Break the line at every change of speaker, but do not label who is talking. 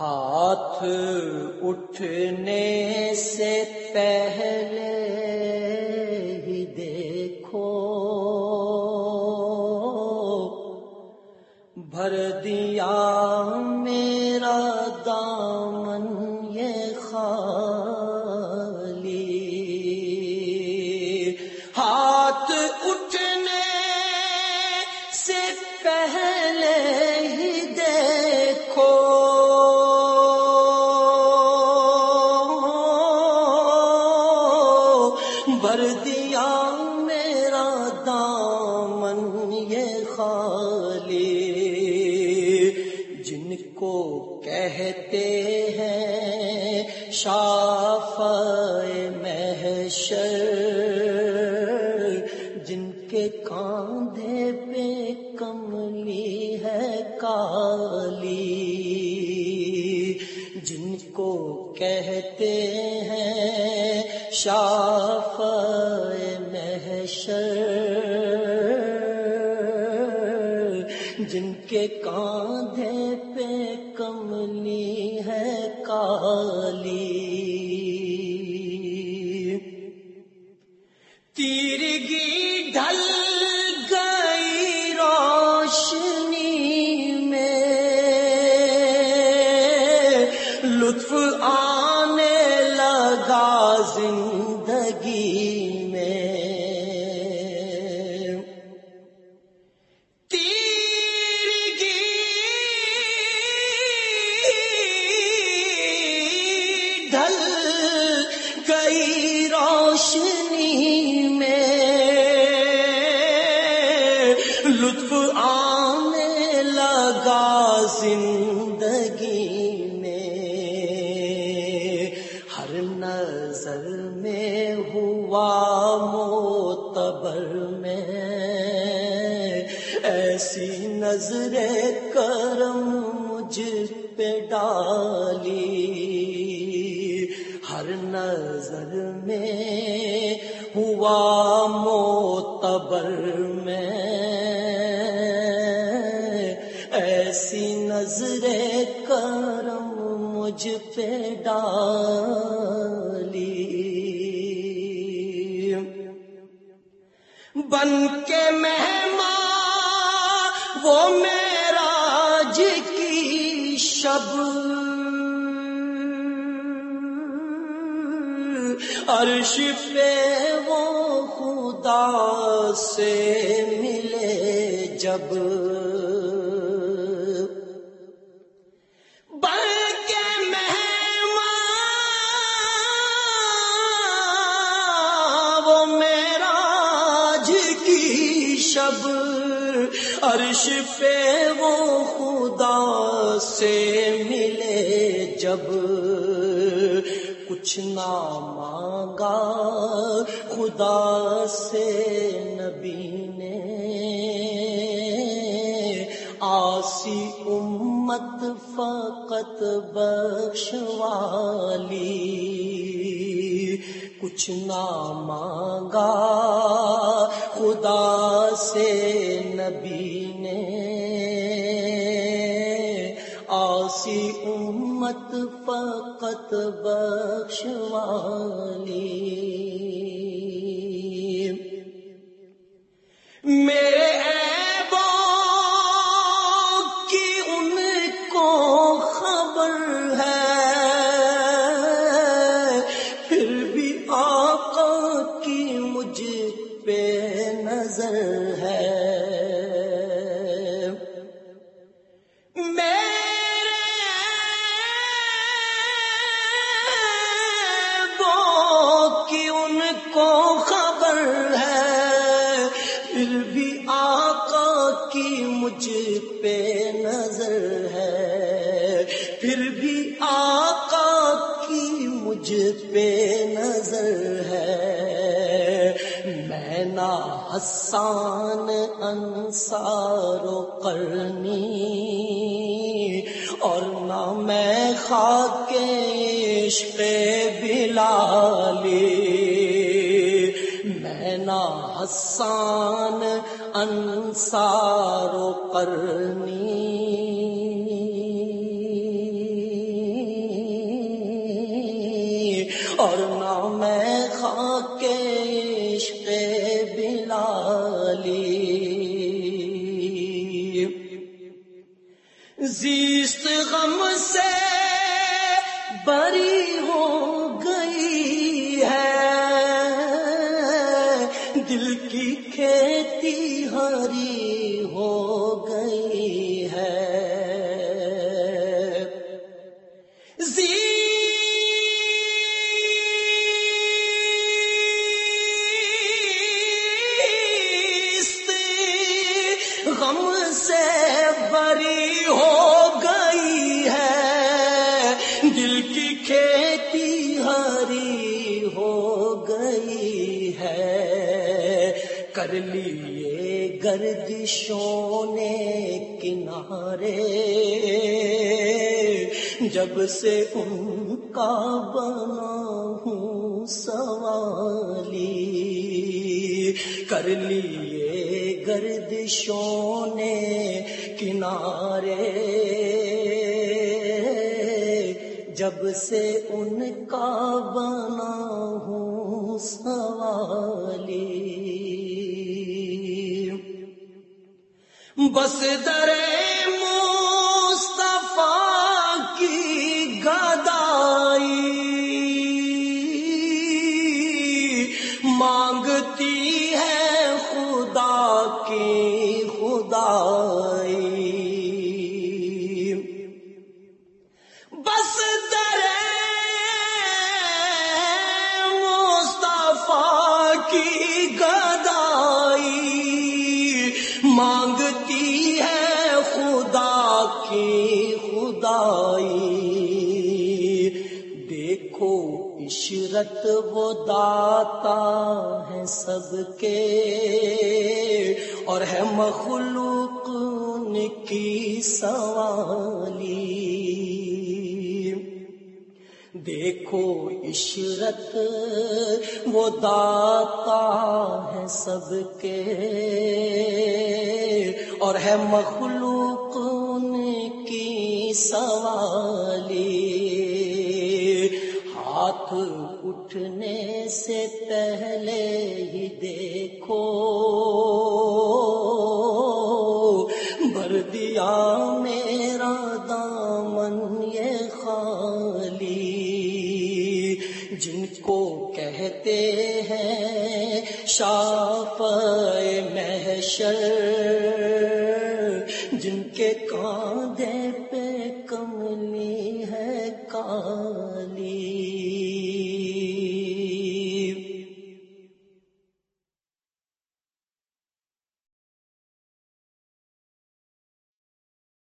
ہاتھ اٹھنے سے پہلے ہی دیکھو۔ بھر دیا میرا دامن یہ خالی کو کہتے ہیں شاف محشر، جن کے کاندھے پہ کملی ہے کالی، جن کو کہتے ہیں شاف محشر، جن کے کاندھے لگا نظر کرم مجھ پہ ڈالی۔ ہر نظر میں ہوا موتبر میں۔ ایسی نظر کرم مجھ پہ ڈالی۔ بن کے مہمان وہ میرا کی شب۔ عرش پہ وہ خدا سے ملے جب۔ شب۔ عرش پہ وہ خدا سے ملے جب کچھ نہ مانگا خدا سے نبی نے۔ آسی امت فقط بخشوالی کچھ نہ مانگا۔ خدا سے نبی نے آسی امت فقط بخشوائے مجھ پہ نظر ہے، پھر بھی آقا کی مجھ پہ نظر ہے۔ میں نہ حسان انصار و کرنی اور نہ میں خاک عشق بلالی۔ میں حسان انصار و قرنی دل کی کھیتی ہری ہو گئی ہے۔ غم سے بری کر لیے گردشوں نے کنارے۔ جب سے ان کا بنا ہوں سوالی، کر لیے گردشوں نے کنارے۔ جب سے ان کا بنا ہوں سوالی بس درے مانگتی ہے خدا کی خدائی کی خدائی۔ عشرت وہ داتا ہے سب کے۔ اور ہے مخلوق کی سوالی۔ دیکھو، عشرت وہ داتا ہے سب کے۔ اور ہے مخلوق سوالی ہاتھ اٹھنے سے پہلے ہی دیکھو۔ بھر دیا میرا دامن یہ خالی۔ جن کو کہتے ہیں شاپ محشر کاندے پہ کملی ہے کالی۔